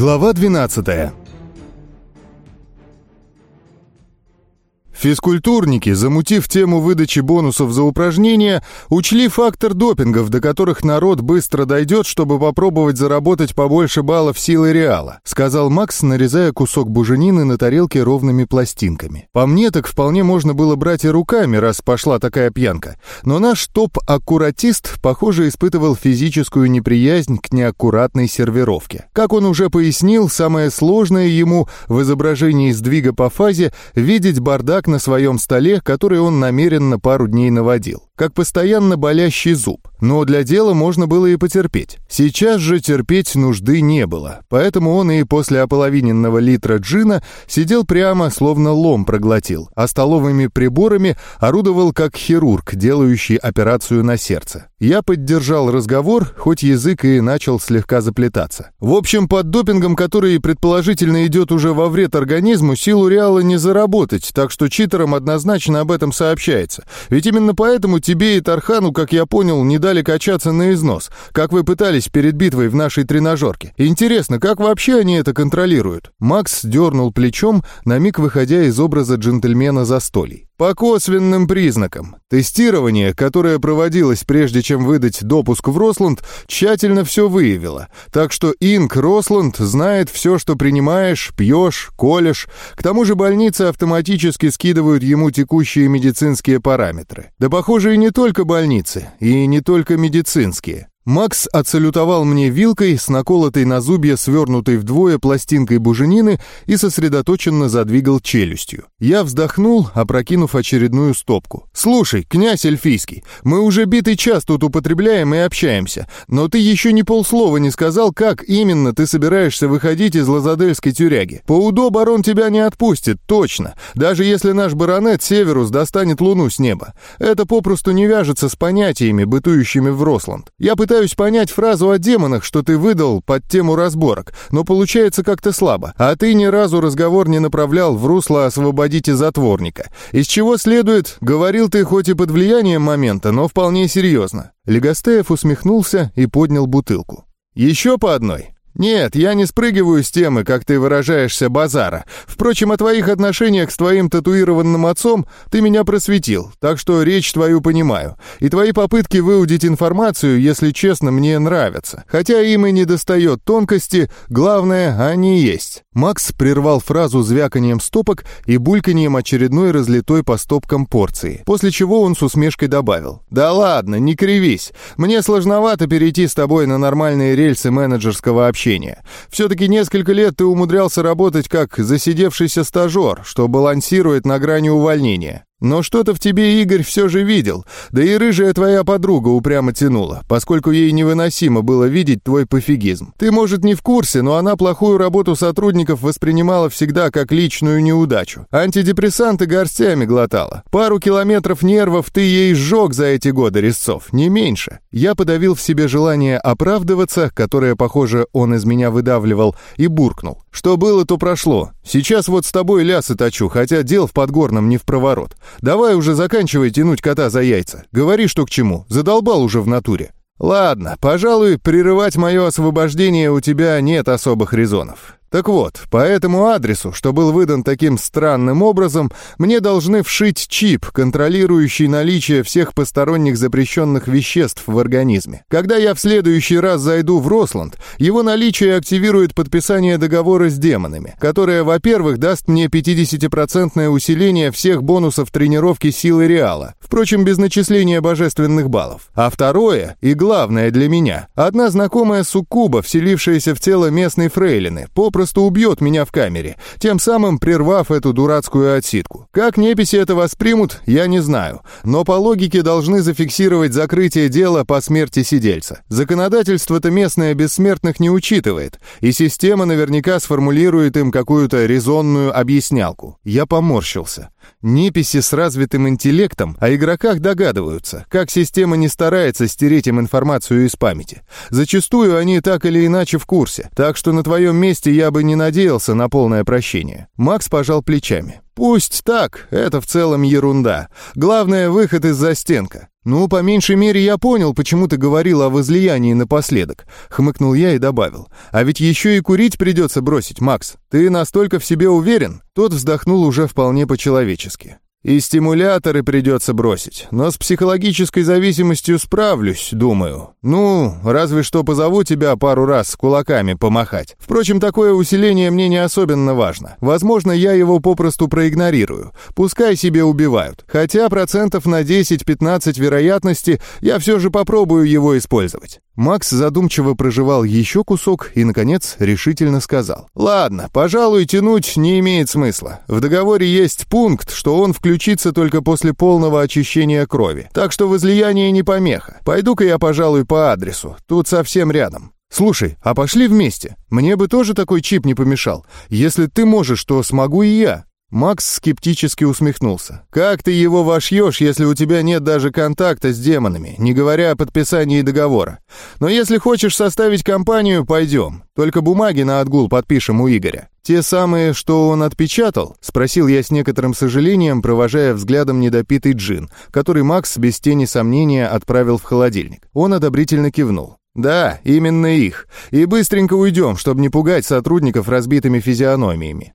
Глава 12 Физкультурники, замутив тему выдачи бонусов за упражнения, учли фактор допингов, до которых народ быстро дойдет, чтобы попробовать заработать побольше баллов силы Реала, сказал Макс, нарезая кусок буженины на тарелке ровными пластинками. По мне, так вполне можно было брать и руками, раз пошла такая пьянка. Но наш топ-аккуратист, похоже, испытывал физическую неприязнь к неаккуратной сервировке. Как он уже пояснил, самое сложное ему в изображении сдвига по фазе видеть бардак на своем столе, который он намеренно пару дней наводил, как постоянно болящий зуб. Но для дела можно было и потерпеть. Сейчас же терпеть нужды не было, поэтому он и после ополовиненного литра джина сидел прямо, словно лом проглотил, а столовыми приборами орудовал как хирург, делающий операцию на сердце. Я поддержал разговор, хоть язык и начал слегка заплетаться. В общем, под допингом, который предположительно идет уже во вред организму, силу Реала не заработать, так что читерам однозначно об этом сообщается. Ведь именно поэтому тебе и Тархану, как я понял, не дали качаться на износ, как вы пытались перед битвой в нашей тренажерке. Интересно, как вообще они это контролируют? Макс дернул плечом, на миг выходя из образа джентльмена застолий. По косвенным признакам. Тестирование, которое проводилось прежде чем выдать допуск в Росланд, тщательно все выявило. Так что Инк Росланд знает все, что принимаешь, пьешь, колешь. К тому же больницы автоматически скидывают ему текущие медицинские параметры. Да похоже и не только больницы, и не только медицинские. Макс отсалютовал мне вилкой с наколотой на зубья свернутой вдвое пластинкой буженины и сосредоточенно задвигал челюстью. Я вздохнул, опрокинув очередную стопку. «Слушай, князь эльфийский, мы уже битый час тут употребляем и общаемся, но ты еще ни полслова не сказал, как именно ты собираешься выходить из лазадельской тюряги. По УДО барон тебя не отпустит, точно, даже если наш баронет Северус достанет луну с неба. Это попросту не вяжется с понятиями, бытующими в Росланд. Я пытаюсь Пытаюсь понять фразу о демонах, что ты выдал под тему разборок, но получается как-то слабо. А ты ни разу разговор не направлял в русло «освободите затворника». Из чего следует, говорил ты хоть и под влиянием момента, но вполне серьезно. Легостеев усмехнулся и поднял бутылку. «Еще по одной?» «Нет, я не спрыгиваю с темы, как ты выражаешься, базара. Впрочем, о твоих отношениях с твоим татуированным отцом ты меня просветил, так что речь твою понимаю. И твои попытки выудить информацию, если честно, мне нравятся. Хотя им и не достает тонкости, главное, они есть». Макс прервал фразу звяканием стопок и бульканьем очередной разлитой по стопкам порции, после чего он с усмешкой добавил. «Да ладно, не кривись. Мне сложновато перейти с тобой на нормальные рельсы менеджерского общения. Все-таки несколько лет ты умудрялся работать как засидевшийся стажер, что балансирует на грани увольнения. Но что-то в тебе Игорь все же видел, да и рыжая твоя подруга упрямо тянула, поскольку ей невыносимо было видеть твой пофигизм. Ты, может, не в курсе, но она плохую работу сотрудников воспринимала всегда как личную неудачу. Антидепрессанты горстями глотала. Пару километров нервов ты ей сжег за эти годы, Резцов, не меньше. Я подавил в себе желание оправдываться, которое, похоже, он из меня выдавливал, и буркнул. Что было, то прошло. Сейчас вот с тобой лясы точу, хотя дел в Подгорном не в проворот. Давай уже заканчивай тянуть кота за яйца. Говори, что к чему. Задолбал уже в натуре. Ладно, пожалуй, прерывать мое освобождение у тебя нет особых резонов. Так вот, по этому адресу, что был выдан таким странным образом, мне должны вшить чип, контролирующий наличие всех посторонних запрещенных веществ в организме. Когда я в следующий раз зайду в Росланд, его наличие активирует подписание договора с демонами, которое, во-первых, даст мне 50% усиление всех бонусов тренировки силы Реала, впрочем, без начисления божественных баллов. А второе, и главное для меня, одна знакомая суккуба, вселившаяся в тело местной фрейлины, попросту попросту убьет меня в камере, тем самым прервав эту дурацкую отсидку. Как неписи это воспримут, я не знаю, но по логике должны зафиксировать закрытие дела по смерти сидельца. Законодательство-то местное бессмертных не учитывает, и система наверняка сформулирует им какую-то резонную объяснялку. Я поморщился. Неписи с развитым интеллектом о игроках догадываются, как система не старается стереть им информацию из памяти. Зачастую они так или иначе в курсе, так что на твоем месте я бы не надеялся на полное прощение. Макс пожал плечами. Пусть так, это в целом ерунда. Главное, выход из застенка. «Ну, по меньшей мере, я понял, почему ты говорил о возлиянии напоследок», — хмыкнул я и добавил. «А ведь еще и курить придется бросить, Макс. Ты настолько в себе уверен?» Тот вздохнул уже вполне по-человечески. И стимуляторы придется бросить, но с психологической зависимостью справлюсь, думаю. Ну, разве что позову тебя пару раз с кулаками помахать. Впрочем, такое усиление мне не особенно важно. Возможно, я его попросту проигнорирую. Пускай себе убивают. Хотя процентов на 10-15 вероятности я все же попробую его использовать. Макс задумчиво проживал еще кусок и, наконец, решительно сказал. «Ладно, пожалуй, тянуть не имеет смысла. В договоре есть пункт, что он включится только после полного очищения крови. Так что возлияние не помеха. Пойду-ка я, пожалуй, по адресу. Тут совсем рядом». «Слушай, а пошли вместе? Мне бы тоже такой чип не помешал. Если ты можешь, то смогу и я». Макс скептически усмехнулся. «Как ты его вошьешь, если у тебя нет даже контакта с демонами, не говоря о подписании договора? Но если хочешь составить компанию, пойдем. Только бумаги на отгул подпишем у Игоря». «Те самые, что он отпечатал?» — спросил я с некоторым сожалением, провожая взглядом недопитый джин, который Макс без тени сомнения отправил в холодильник. Он одобрительно кивнул. «Да, именно их. И быстренько уйдем, чтобы не пугать сотрудников разбитыми физиономиями.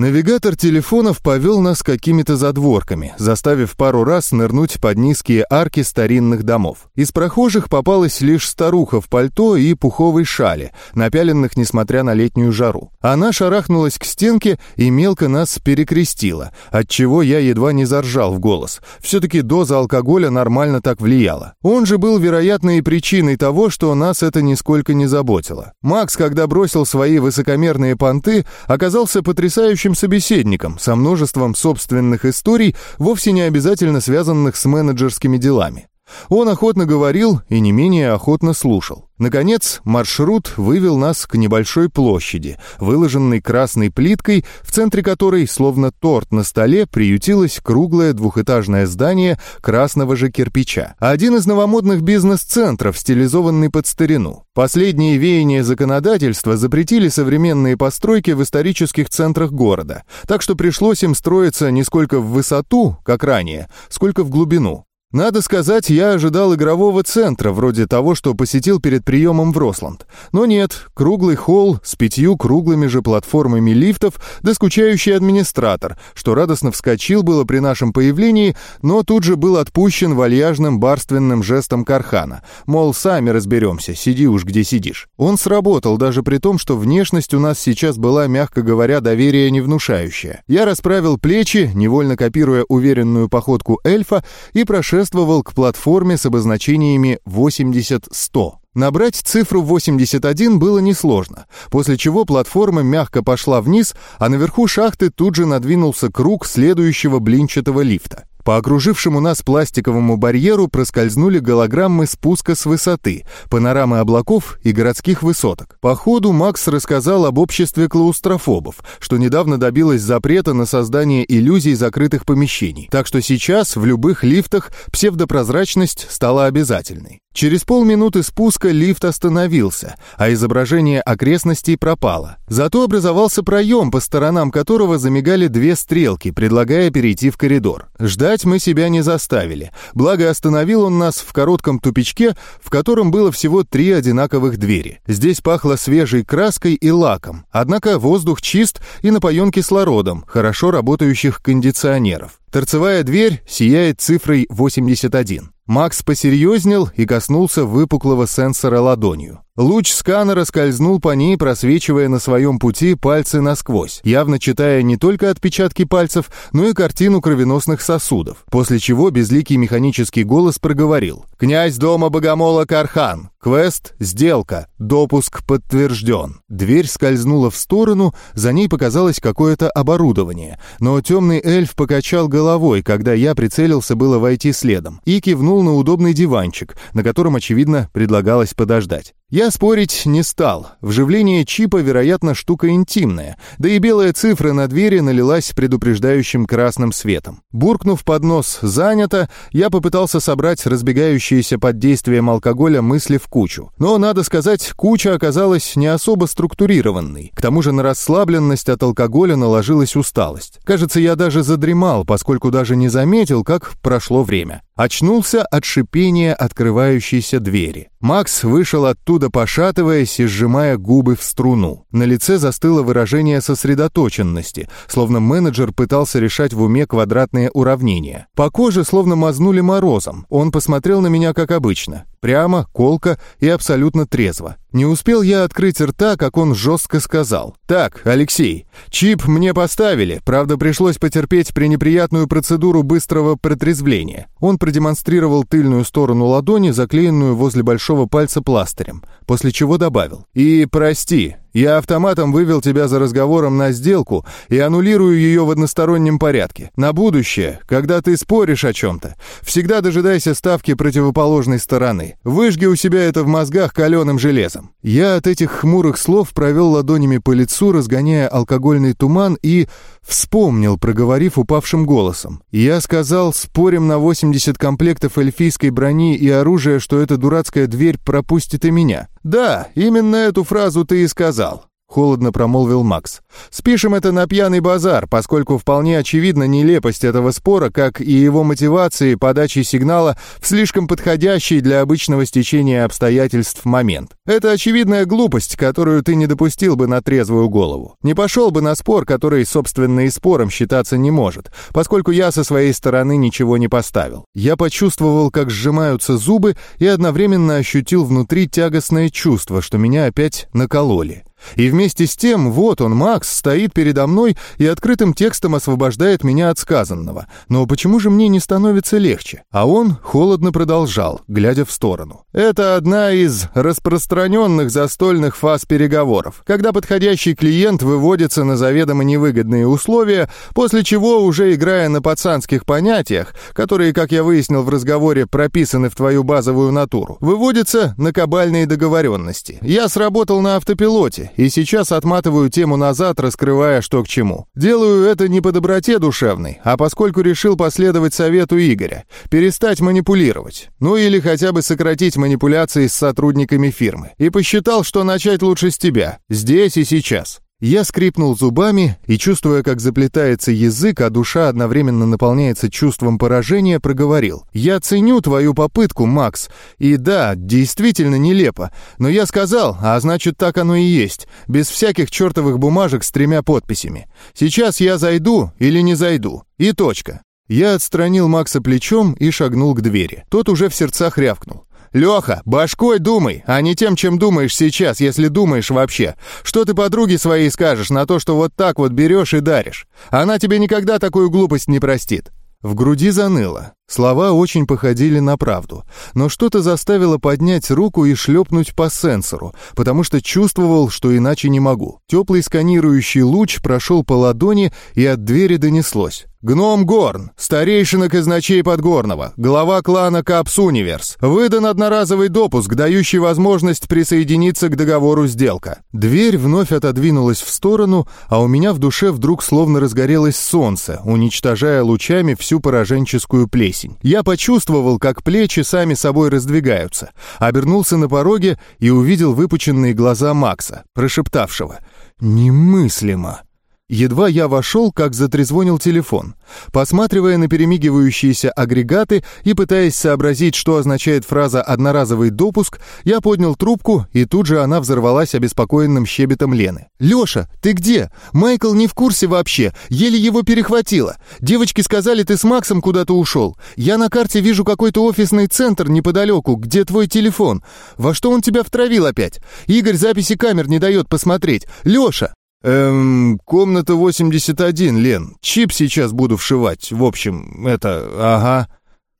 Навигатор телефонов повел нас какими-то задворками, заставив пару раз нырнуть под низкие арки старинных домов. Из прохожих попалась лишь старуха в пальто и пуховой шале, напяленных несмотря на летнюю жару. Она шарахнулась к стенке и мелко нас перекрестила, отчего я едва не заржал в голос. Все-таки доза алкоголя нормально так влияла. Он же был, вероятно, и причиной того, что нас это нисколько не заботило. Макс, когда бросил свои высокомерные понты, оказался потрясающим потрясающим собеседником со множеством собственных историй, вовсе не обязательно связанных с менеджерскими делами. Он охотно говорил и не менее охотно слушал. Наконец, маршрут вывел нас к небольшой площади, выложенной красной плиткой, в центре которой, словно торт на столе, приютилось круглое двухэтажное здание красного же кирпича. Один из новомодных бизнес-центров, стилизованный под старину. Последние веяния законодательства запретили современные постройки в исторических центрах города, так что пришлось им строиться не сколько в высоту, как ранее, сколько в глубину. Надо сказать, я ожидал игрового центра, вроде того, что посетил перед приемом в Росланд. Но нет, круглый холл с пятью круглыми же платформами лифтов, да скучающий администратор, что радостно вскочил было при нашем появлении, но тут же был отпущен вальяжным барственным жестом Кархана. Мол, сами разберемся, сиди уж где сидишь. Он сработал, даже при том, что внешность у нас сейчас была, мягко говоря, доверия не внушающая. Я расправил плечи, невольно копируя уверенную походку эльфа, и прошел путешествовал к платформе с обозначениями 80-100. Набрать цифру 81 было несложно, после чего платформа мягко пошла вниз, а наверху шахты тут же надвинулся круг следующего блинчатого лифта. По окружившему нас пластиковому барьеру проскользнули голограммы спуска с высоты, панорамы облаков и городских высоток. По ходу Макс рассказал об обществе клаустрофобов, что недавно добилось запрета на создание иллюзий закрытых помещений. Так что сейчас в любых лифтах псевдопрозрачность стала обязательной. Через полминуты спуска лифт остановился, а изображение окрестностей пропало. Зато образовался проем, по сторонам которого замигали две стрелки, предлагая перейти в коридор. Ждать мы себя не заставили. Благо остановил он нас в коротком тупичке, в котором было всего три одинаковых двери. Здесь пахло свежей краской и лаком, однако воздух чист и напоен кислородом, хорошо работающих кондиционеров. Торцевая дверь сияет цифрой 81. Макс посерьезнел и коснулся выпуклого сенсора ладонью. Луч сканера скользнул по ней, просвечивая на своем пути пальцы насквозь, явно читая не только отпечатки пальцев, но и картину кровеносных сосудов, после чего безликий механический голос проговорил. «Князь дома Богомола Кархан! Квест «Сделка». Допуск подтвержден». Дверь скользнула в сторону, за ней показалось какое-то оборудование, но темный эльф покачал головой, когда я прицелился было войти следом, и кивнул на удобный диванчик, на котором, очевидно, предлагалось подождать. Я спорить не стал. Вживление чипа, вероятно, штука интимная, да и белая цифра на двери налилась предупреждающим красным светом. Буркнув под нос «занято», я попытался собрать разбегающиеся под действием алкоголя мысли в кучу. Но, надо сказать, куча оказалась не особо структурированной. К тому же на расслабленность от алкоголя наложилась усталость. Кажется, я даже задремал, поскольку даже не заметил, как прошло время. Очнулся от шипения открывающейся двери. Макс вышел оттуда, пошатываясь и сжимая губы в струну. На лице застыло выражение сосредоточенности, словно менеджер пытался решать в уме квадратные уравнения. По коже словно мазнули морозом. Он посмотрел на меня как обычно. Прямо, колко и абсолютно трезво. Не успел я открыть рта, как он жестко сказал. «Так, Алексей, чип мне поставили, правда, пришлось потерпеть пренеприятную процедуру быстрого протрезвления». Он продемонстрировал тыльную сторону ладони, заклеенную возле большого пальца пластырем, после чего добавил. «И прости, я автоматом вывел тебя за разговором на сделку и аннулирую ее в одностороннем порядке. На будущее, когда ты споришь о чем-то, всегда дожидайся ставки противоположной стороны. Выжги у себя это в мозгах каленым железом». Я от этих хмурых слов провел ладонями по лицу, разгоняя алкогольный туман и вспомнил, проговорив упавшим голосом. Я сказал, спорим на 80 комплектов эльфийской брони и оружия, что эта дурацкая дверь пропустит и меня. Да, именно эту фразу ты и сказал. Холодно промолвил Макс. «Спишем это на пьяный базар, поскольку вполне очевидна нелепость этого спора, как и его мотивации подачи сигнала в слишком подходящий для обычного стечения обстоятельств момент. Это очевидная глупость, которую ты не допустил бы на трезвую голову. Не пошел бы на спор, который, собственно, и спором считаться не может, поскольку я со своей стороны ничего не поставил. Я почувствовал, как сжимаются зубы, и одновременно ощутил внутри тягостное чувство, что меня опять накололи. И вместе с тем, вот он, Макс, стоит передо мной и открытым текстом освобождает меня от сказанного. Но почему же мне не становится легче? А он холодно продолжал, глядя в сторону. Это одна из распространенных застольных фаз переговоров, когда подходящий клиент выводится на заведомо невыгодные условия, после чего, уже играя на пацанских понятиях, которые, как я выяснил в разговоре, прописаны в твою базовую натуру, выводится на кабальные договоренности. Я сработал на автопилоте, и сейчас отматываю тему назад, раскрывая, что к чему. Делаю это не по доброте душевной, а поскольку решил последовать совету Игоря, перестать манипулировать, ну или хотя бы сократить манипуляции с сотрудниками фирмы. И посчитал, что начать лучше с тебя, здесь и сейчас. Я скрипнул зубами и, чувствуя, как заплетается язык, а душа одновременно наполняется чувством поражения, проговорил. «Я ценю твою попытку, Макс. И да, действительно нелепо. Но я сказал, а значит, так оно и есть. Без всяких чертовых бумажек с тремя подписями. Сейчас я зайду или не зайду. И точка». Я отстранил Макса плечом и шагнул к двери. Тот уже в сердцах рявкнул. «Леха, башкой думай, а не тем, чем думаешь сейчас, если думаешь вообще. Что ты подруге своей скажешь на то, что вот так вот берешь и даришь? Она тебе никогда такую глупость не простит». В груди заныло. Слова очень походили на правду, но что-то заставило поднять руку и шлепнуть по сенсору, потому что чувствовал, что иначе не могу. Теплый сканирующий луч прошел по ладони, и от двери донеслось. Гном Горн, старейшина казначей Подгорного, глава клана Капс Универс. Выдан одноразовый допуск, дающий возможность присоединиться к договору сделка. Дверь вновь отодвинулась в сторону, а у меня в душе вдруг словно разгорелось солнце, уничтожая лучами всю пораженческую плесень. Я почувствовал, как плечи сами собой раздвигаются, обернулся на пороге и увидел выпученные глаза Макса, прошептавшего «Немыслимо». Едва я вошел, как затрезвонил телефон. Посматривая на перемигивающиеся агрегаты и пытаясь сообразить, что означает фраза «одноразовый допуск», я поднял трубку, и тут же она взорвалась обеспокоенным щебетом Лены. «Леша, ты где? Майкл не в курсе вообще, еле его перехватило. Девочки сказали, ты с Максом куда-то ушел. Я на карте вижу какой-то офисный центр неподалеку, где твой телефон. Во что он тебя втравил опять? Игорь записи камер не дает посмотреть. Леша!» «Эм, комната 81, Лен. Чип сейчас буду вшивать. В общем, это... Ага».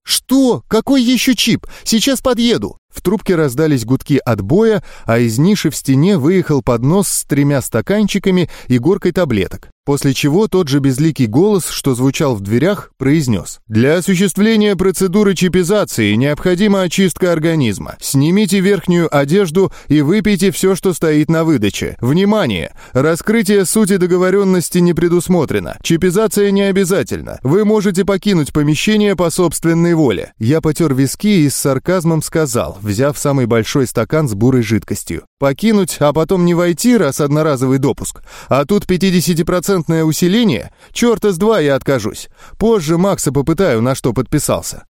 «Что? Какой еще чип? Сейчас подъеду!» В трубке раздались гудки отбоя, а из ниши в стене выехал поднос с тремя стаканчиками и горкой таблеток. После чего тот же безликий голос, что звучал в дверях, произнес. «Для осуществления процедуры чипизации необходима очистка организма. Снимите верхнюю одежду и выпейте все, что стоит на выдаче. Внимание! Раскрытие сути договоренности не предусмотрено. Чипизация не обязательна. Вы можете покинуть помещение по собственной воле». Я потер виски и с сарказмом сказал. Взяв самый большой стакан с бурой жидкостью. «Покинуть, а потом не войти, раз одноразовый допуск. А тут 50-процентное усиление? Чёрта с два я откажусь. Позже Макса попытаю, на что подписался».